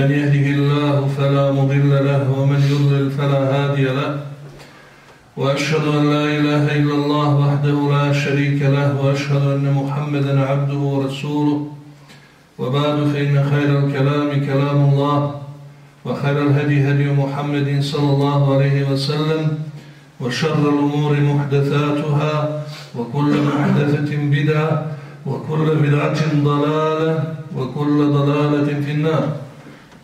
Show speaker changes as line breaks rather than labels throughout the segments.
من يهده الله فلا مضل له ومن يضلل فلا هادي له. وأشهد أن لا إله إلا الله وحده لا شريك له وأشهد أن محمدا عبده ورسوله. وبعد فإن خير الكلام كلام الله وخير الهدي هدي محمد صلى الله عليه وسلم وشر الأمور محدثاتها وكل محدثة بدعة وكل بدعة ضلالة وكل ضلالة في النار.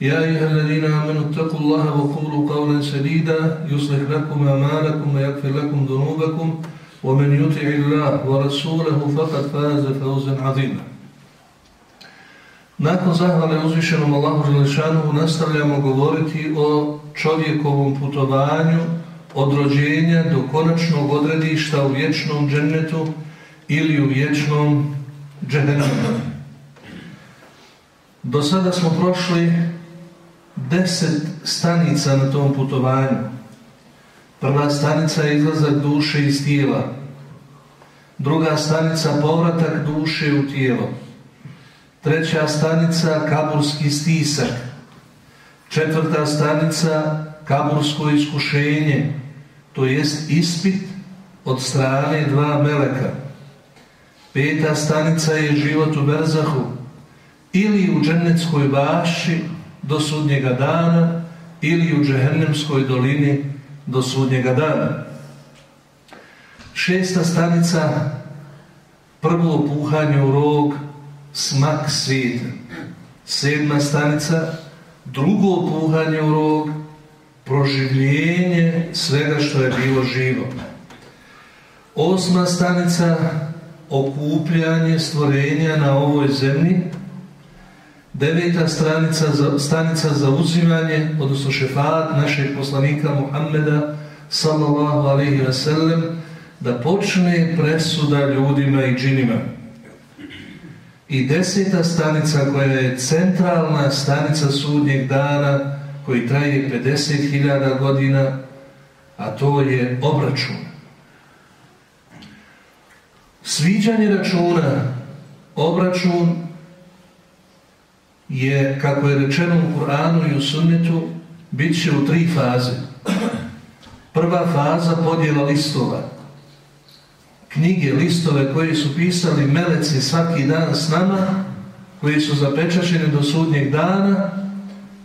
يا أيها الذين آمنوا اتقوا الله وقولوا قولا سديدا يصلح لكم أعمالكم ويغفر لكم ذنوبكم ومن يطع الله ورسوله فقد فاز فوزا عظيما Nakon zahvale uzvišenom Allahu Želešanu nastavljamo govoriti o čovjekovom putovanju od rođenja do konačnog odredišta u vječnom džennetu ili u vječnom džehennemu. Do sada smo prošli deset stanica na tom putovanju. Prva stanica je izlazak duše iz tijela. Druga stanica povratak duše u tijelo. Treća stanica kaburski stisak. Četvrta stanica kabursko iskušenje, to jest ispit od strane dva meleka. Peta stanica je život u Berzahu ili u džennetskoj baši do sudnjega dana ili u džehennemskoj dolini do sudnjega dana. Šesta stanica prvo puhanje u rog smak svijeta. Sedma stanica, drugo puhanje u rog, proživljenje svega što je bilo živo. Osma stanica, okupljanje stvorenja na ovoj zemlji. Deveta stranica, stanica za uzimanje, odnosno šefat našeg poslanika Muhammeda sallallahu alaihi wa sallam, da počne presuda ljudima i džinima. I deseta stanica koja je centralna stanica sudnjeg dana koji traje 50.000 godina, a to je obračun. Sviđanje računa, obračun je, kako je rečeno u Kur'anu i u sunnetu, bit će u tri faze. Prva faza podjela listova knjige, listove koje su pisali meleci svaki dan s nama, koji su zapečašeni do sudnjeg dana,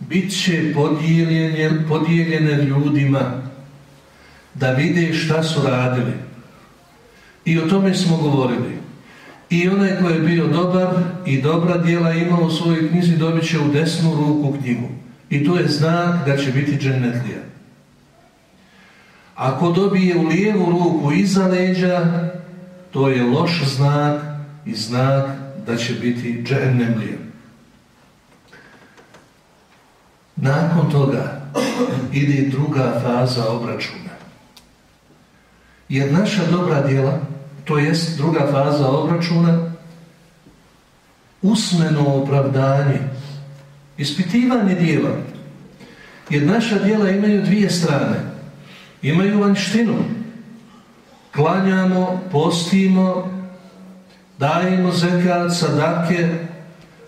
bit će podijeljene, podijeljene ljudima da vide šta su radili. I o tome smo govorili. I onaj koji je bio dobar i dobra djela imao u svojoj knjizi dobit će u desnu ruku knjigu. I to je znak da će biti džennetlija. Ako dobije u lijevu ruku iza leđa, to je loš znak i znak da će biti džehennemlija. Nakon toga ide druga faza obračuna. Jer naša dobra djela, to jest druga faza obračuna, usmeno opravdanje, ispitivanje djela. Jer naša djela imaju dvije strane. Imaju vanštinu. Klanjamo, postimo, dajemo zekat, sadake,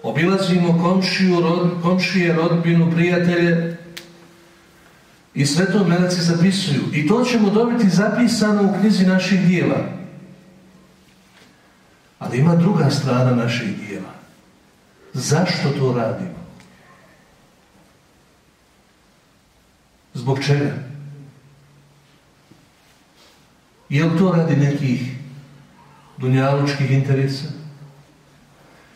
obilazimo komšiju, rod, komšije, rodbinu, prijatelje i sve to meleci zapisuju. I to ćemo dobiti zapisano u knjizi naših dijela. Ali ima druga strana naših dijela. Zašto to radimo? Zbog čega? Je li to radi nekih dunjalučkih interesa?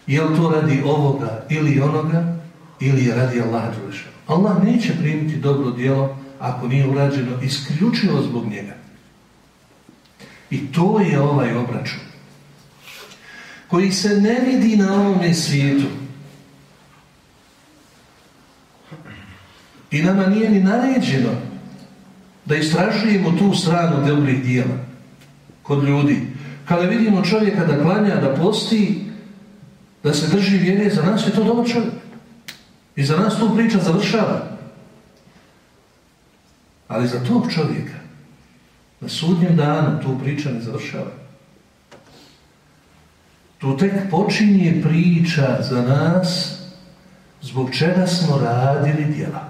Je li to radi ovoga ili onoga? Ili je radi Allah Đelešanu? Allah neće primiti dobro djelo ako nije urađeno isključivo zbog njega. I to je ovaj obračun koji se ne vidi na ovome svijetu. I nama nije ni naređeno da istražujemo tu stranu dobrih dijela kod ljudi. Kada vidimo čovjeka da klanja, da posti, da se drži vjere, za nas je to dobar čovjek. I za nas tu priča završava. Ali za tog čovjeka, na sudnjem danu, tu priča ne završava. Tu tek počinje priča za nas zbog čega smo radili djela.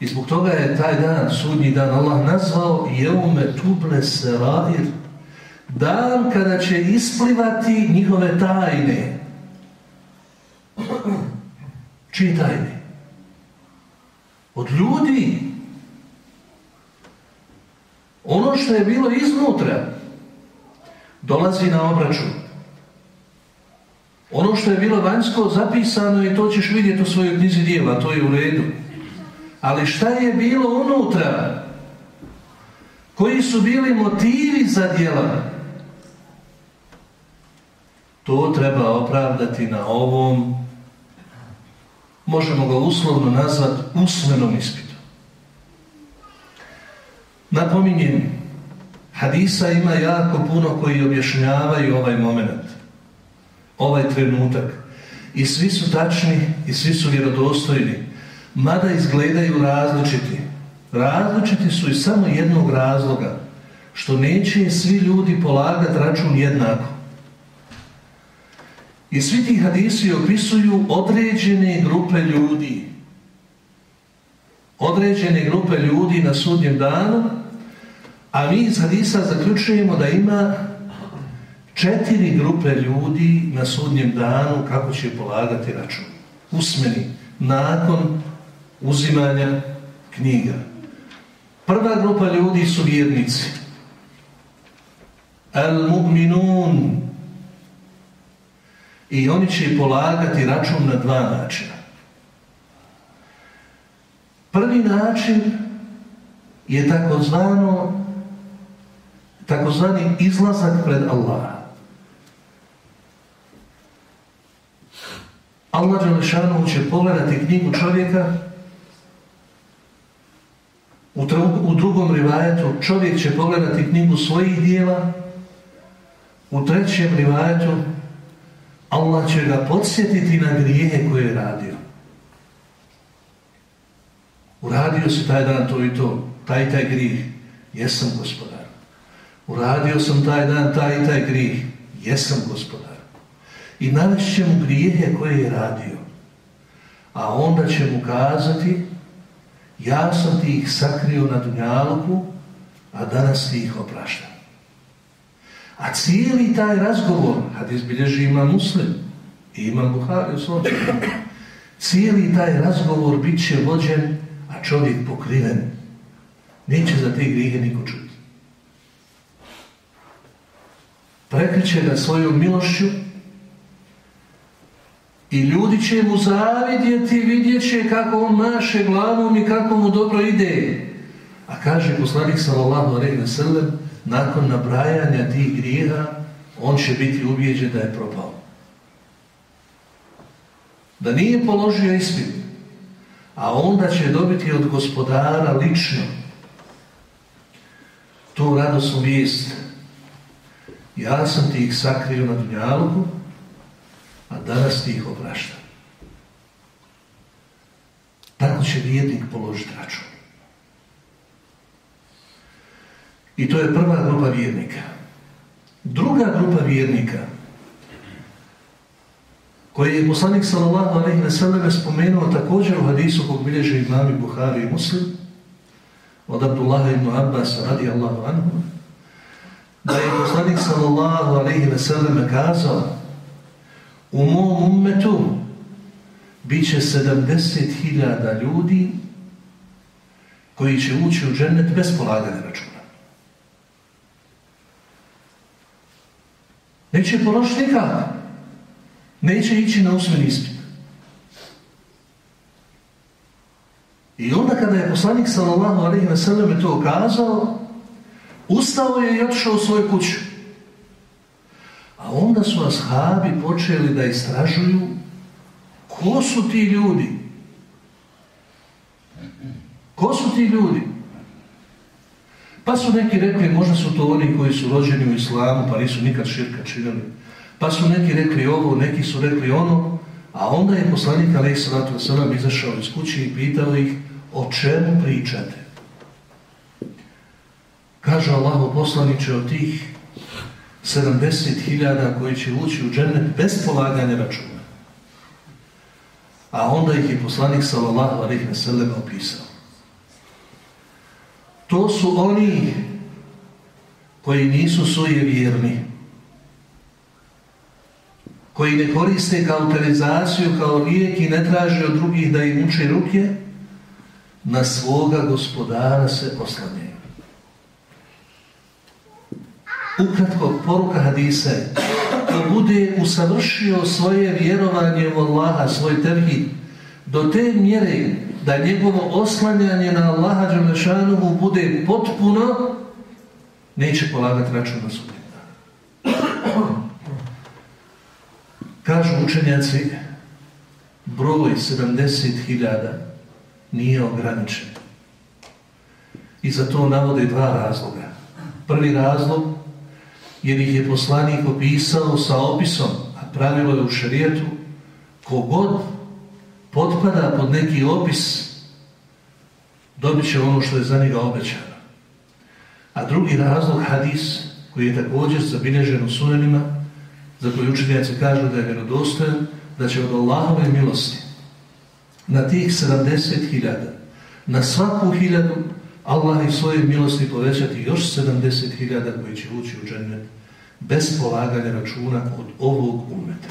I zbog toga je taj dan, sudnji dan, Allah nazvao jeume tuble serair, dan kada će isplivati njihove tajne. Čije tajne? Od ljudi. Ono što je bilo iznutra dolazi na obračun. Ono što je bilo vanjsko zapisano i to ćeš vidjeti u svojoj knjizi dijela, to je u redu. Ali šta je bilo unutra? Koji su bili motivi za djela? To treba opravdati na ovom, možemo ga uslovno nazvati usmenom ispitu. Napominjem, hadisa ima jako puno koji objašnjavaju ovaj moment, ovaj trenutak. I svi su tačni i svi su vjerodostojni mada izgledaju različiti. Različiti su iz samo jednog razloga, što neće svi ljudi polagati račun jednako. I svi ti hadisi opisuju određene grupe ljudi. Određene grupe ljudi na sudnjem danu, a mi iz hadisa zaključujemo da ima četiri grupe ljudi na sudnjem danu kako će polagati račun. Usmeni, nakon uzimanja knjiga. Prva grupa ljudi su vjernici. Al-mu'minun. I oni će polagati račun na dva načina. Prvi način je takozvano takozvani izlazak pred Allaha. Allah Đelešanu će pogledati knjigu čovjeka u, drugom rivajetu čovjek će pogledati knjigu svojih dijela, u trećem rivajetu Allah će ga podsjetiti na grijehe koje je radio. Uradio si taj dan to i to, taj taj grijeh, jesam gospodar. Uradio sam taj dan taj i taj grijeh, jesam gospodar. I navest će mu grijehe koje je radio. A onda će mu kazati ja sam ti ih sakrio na dunjalku, a danas ti ih opraštam. A cijeli taj razgovor, kad izbilježi ima muslim, i ima Buhari u cijeli taj razgovor bit će vođen, a čovjek pokriven. Neće za te grijehe niko čuti. Prekriće ga svojom milošću, i ljudi će mu zavidjeti, vidjet će kako on maše glavom i kako mu dobro ide. A kaže poslanik sallallahu alejhi ve sellem, nakon nabrajanja tih grijeha, on će biti ubijeđen da je propao. Da nije položio ispit, a onda će dobiti od gospodara lično tu radosnu vijest. Ja sam ti ih sakrio na dunjaluku, a danas ti ih oprašta. Tako će vjernik položiti račun. I to je prva grupa vjernika. Druga grupa vjernika koji je poslanik sallallahu alaihi ve selleme spomenuo također u hadisu kog bilježe imami Buhari i Muslim od Abdullah ibn Abbas radijallahu anhu da je poslanik sallallahu alaihi ve sallam kazao u mom ummetu bit će 70.000 ljudi koji će ući u džennet bez polaganja računa. Neće položiti nikad. Neće ići na usmeni ispit. I onda kada je poslanik sallallahu alaihi ve selleme to ukazao, ustao je i otišao u svoju kuću. A onda su ashabi počeli da istražuju ko su ti ljudi. Ko su ti ljudi? Pa su neki rekli, možda su to oni koji su rođeni u islamu, pa nisu nikad širka činili. Pa su neki rekli ovo, neki su rekli ono, a onda je poslanik sallatu wasallam izašao iz kuće i pitao ih o čemu pričate. Kaže Allah poslaniče od tih 70.000 koji će ući u džennet bez polaganja računa. A onda ih je poslanik sallallahu alaihi wa sallam opisao. To su oni koji nisu svoje vjerni, koji ne koriste kauterizaciju kao lijek i ne traže od drugih da im uče ruke, na svoga gospodara se oslanjaju. Ukratko, poruka hadisa ko bude usavršio svoje vjerovanje u Allaha, svoj terhid, do te mjere da njegovo oslanjanje na Allaha Đalešanuhu bude potpuno, neće polagati račun na sudnjem Kažu učenjaci, broj 70.000 nije ograničen. I za to navode dva razloga. Prvi razlog, jer ih je poslanik opisao sa opisom, a pravilo je u šarijetu, kogod potpada pod neki opis, dobit će ono što je za njega obećano. A drugi razlog, hadis, koji je također zabilježen u sunenima, za koji učenjaci kažu da je vjerodostojan, da će od Allahove milosti na tih 70.000, na svaku hiljadu Allah i svoje milosti povećati još 70.000 koji će ući u džennet bez polaganja računa od ovog umeta.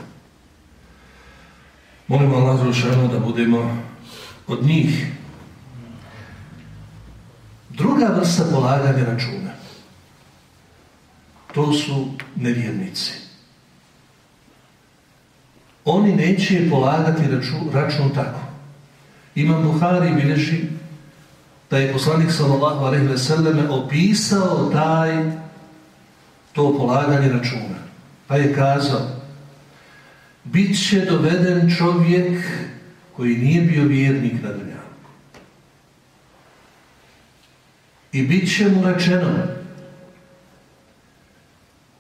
Molimo Allah Zrušanu da budemo od njih. Druga vrsta polaganja računa. To su nevjernici. Oni neće polagati račun, račun tako. Imam Buhari bilježi da je poslanik sallallahu alaihi ve selleme opisao taj to polaganje računa. Pa je kazao bit će doveden čovjek koji nije bio vjernik na dunjavu. I bit će mu rečeno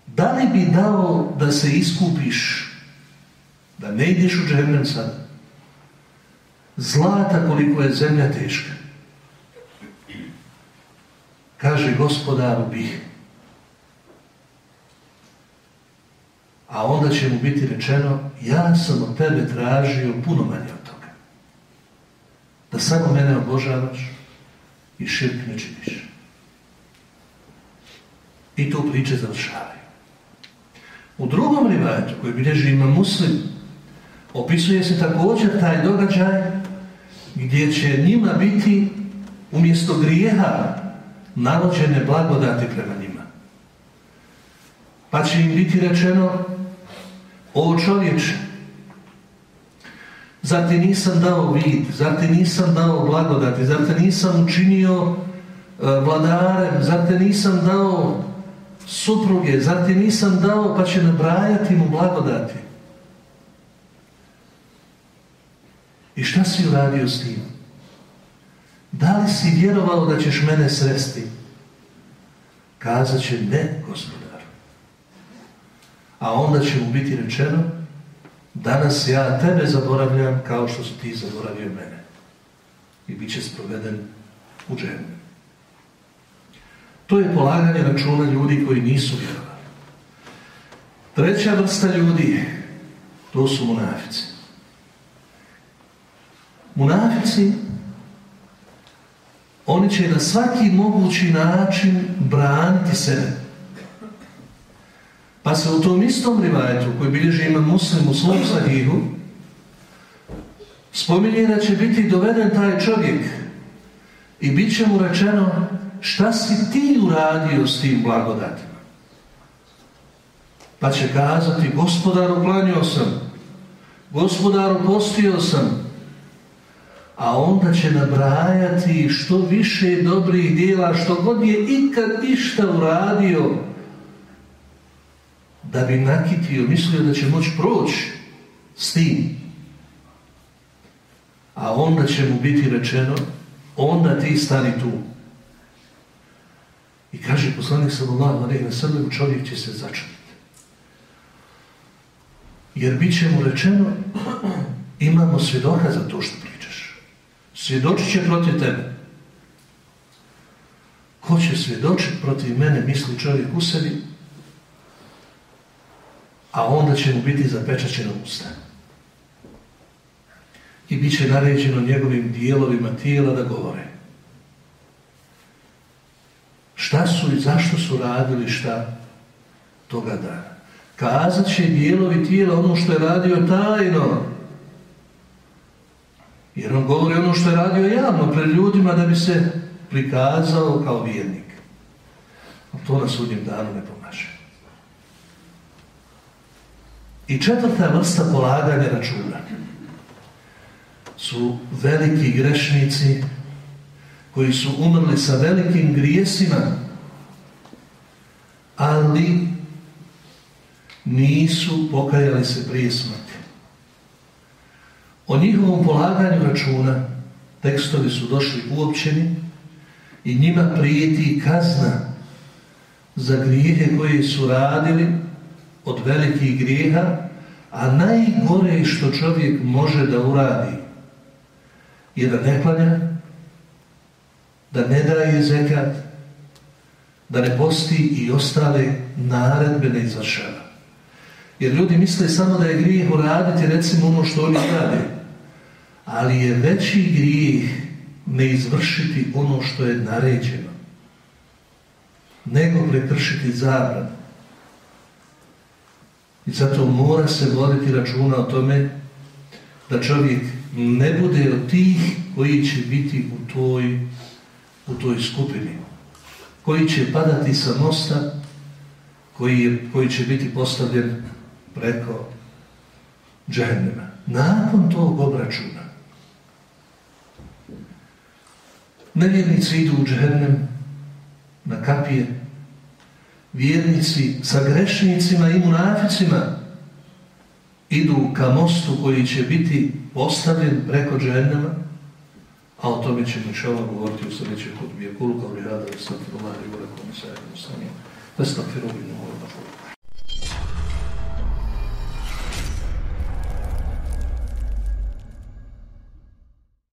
da li bi dao da se iskupiš da ne ideš u džehennem sad zlata koliko je zemlja teška kaže gospodaru bih a onda će mu biti rečeno ja sam od tebe tražio puno manje od toga. Da samo mene obožavaš i širk ne činiš. I tu priče završavaju. U drugom rivajetu koji bilježi ima muslim opisuje se također taj događaj gdje će njima biti umjesto grijeha navođene blagodati prema njima. Pa će im biti rečeno o čovječe, zar ti nisam dao vid, zar ti nisam dao blagodati, zar te nisam učinio uh, vladarem, zar te nisam dao supruge, zar ti nisam dao, pa će nabrajati mu blagodati. I šta si uradio s tim? Da li si vjerovao da ćeš mene sresti? Kazat će ne, gospod a onda će mu biti rečeno danas ja tebe zaboravljam kao što su ti zaboravio mene. I bit će sproveden u dženu. To je polaganje računa ljudi koji nisu vjerovali. Treća vrsta ljudi, to su munafici. Munafici, oni će na svaki mogući način braniti sebe. Pa se u tom istom rivajetu koji bilježi ima muslim u svom sahihu spominje da će biti doveden taj čovjek i bit će mu rečeno šta si ti uradio s tim blagodatima? Pa će kazati, gospodaru klanio sam, gospodaru postio sam, a onda će nabrajati što više dobrih dijela, što god je ikad išta uradio, da bi nakitio, mislio da će moći proći s tim. A onda će mu biti rečeno, onda ti stani tu. I kaže poslanik sallallahu alejhi ve sellem čovjek će se začuditi. Jer bit će mu rečeno imamo svjedoka za to što. Svjedočit će protiv tebe. Ko će svjedočiti protiv mene, misli čovjek u sebi, a onda će mu biti zapečaćeno usta. I bit će naređeno njegovim dijelovima tijela da govore. Šta su i zašto su radili šta toga dana. Kazat će dijelovi tijela ono što je radio tajno. Jer on govori ono što je radio javno pred ljudima da bi se prikazao kao vjernik. A to na sudnjem danu ne pomaže. I četvrta vrsta polaganja računa su veliki grešnici koji su umrli sa velikim grijesima, ali nisu pokajali se prije smrti. O njihovom polaganju računa tekstovi su došli uopćeni i njima prijeti kazna za grijehe koje su radili od velikih grijeha, a najgore što čovjek može da uradi je da ne klanja, da ne daje zekat, da ne posti i ostale naredbe ne izvršava. Jer ljudi misle samo da je grijeh uraditi recimo ono što oni rade. Ali je veći grijeh ne izvršiti ono što je naređeno. Nego prekršiti zabran. I zato mora se voditi računa o tome da čovjek ne bude od tih koji će biti u toj, u toj skupini. Koji će padati sa mosta, koji, je, koji će biti postavljen preko džehennema. Nakon tog obračuna nevjernici idu u džehennem na kapije, vjernici sa grešnicima i munaficima idu ka mostu koji će biti postavljen preko džehennema, a o tome ćemo čela govoriti u sljedećoj hudbi. Kulu kao li hada, stakfirullahi, urakom, sajom, samim, da stakfirullahi,